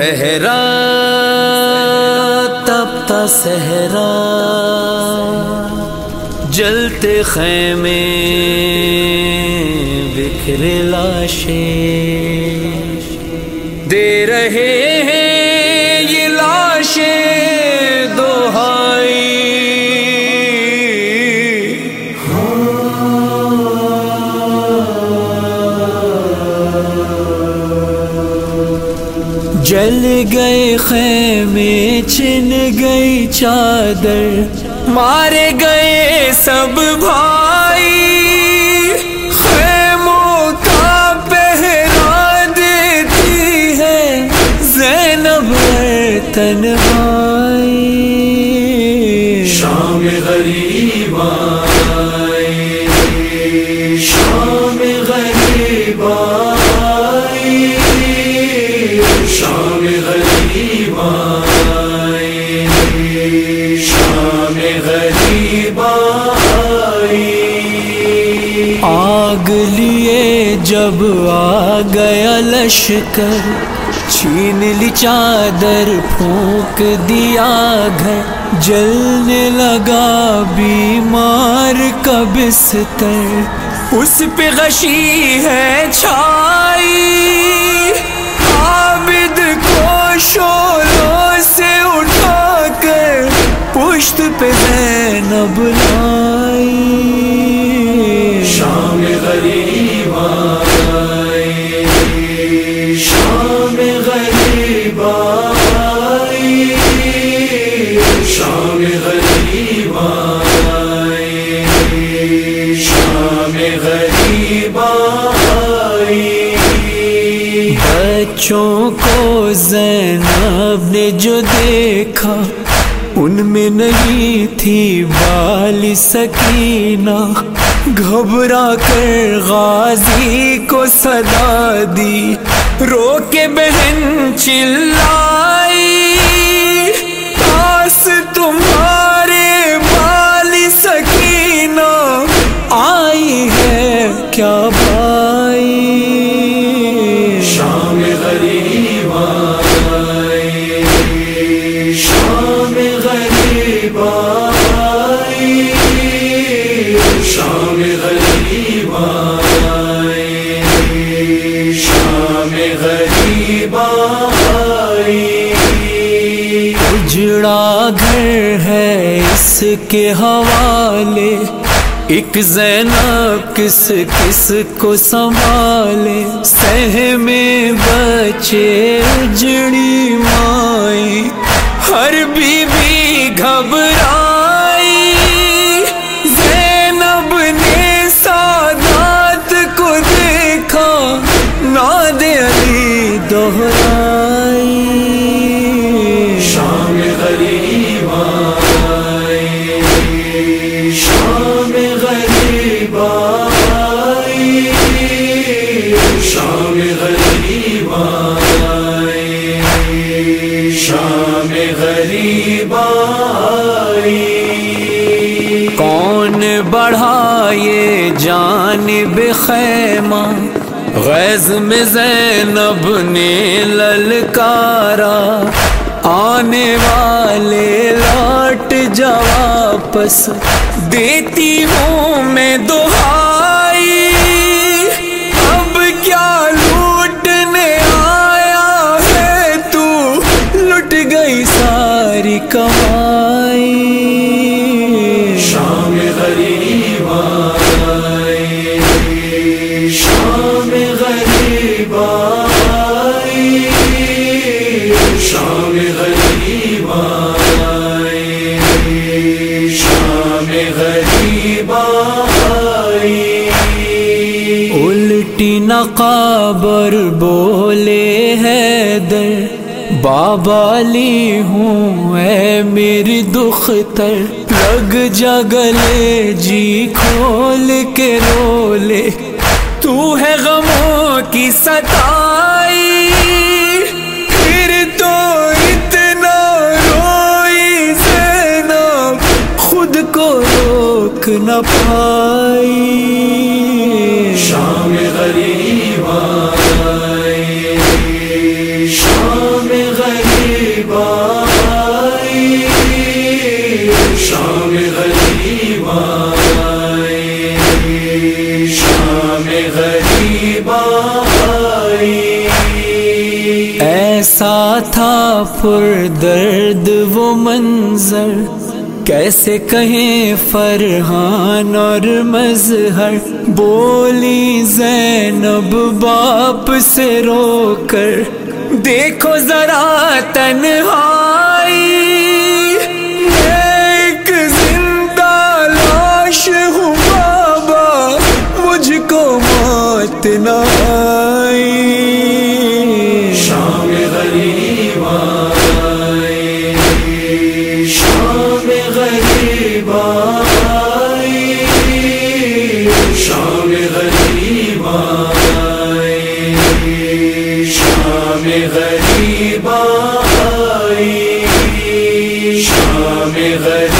صحرا تپتا صحرا۔ جلتے خیمے بکھرے لاشیں۔ جل گئے خیمے چن گئی چادر۔ مارے گئے سب بھائی۔ خیموں کا پہرا دیتی ہے زینب تنہائی۔ شام غریب جب آ گیا لشکر چھین لی چادر، پھونک دیا گھر۔ جلنے لگا بیمار کا بستر اس پہ غشی ہے چھائی۔ شام غریب آئی شام غریب آئی شام غریب آئی بچوں کو زینب نے جو دیکھا، ان میں نہیں تھی بالی سکینہ۔ گھبرا کر غازی کو صدا دی۔ رو کے بہن چلائی۔ پاس تمہارے بالی سکینہ آئی ہے کیا بھائی؟ شام غریب آئی۔ شام غریب آئی۔ اجڑا گھر ہے اس کے حوالے، ایک زینب کس کس کو سنبھالے؟ سہ میں بچے اجڑی مائی، ہر بی بی گھبرائی۔ زینب نے سادات کو دیکھا ناد علی دوہرائی۔ شام غریب آئی شام غریب آئی کون بڑھائے جانب خیمہ؟ غیظ میں زینب نے للکارا آنے والے لوٹ جا واپس دیتی ہوں میں دہائی کمائی۔ شام غریب آئی۔ شام غریب آئی۔ شام غریب آئی۔ شام غریب آئی۔ الٹی نقابر بولے ہے در۔ بابا لی ہوں اے میری دختر۔ لگ جگلے جی کھول کے رولے۔ تو ہے غموں کی ستائی۔ پھر تو اتنا روئی زینب خود کو روک نہ پائی۔ غریب آئی۔ ایسا تھا پر درد وہ منظر۔ کیسے کہیں فرحان اور مظہر۔ بولی زینب باپ سے رو کر۔ دیکھو ذرا تنہائی شام غریب آئی شام غریب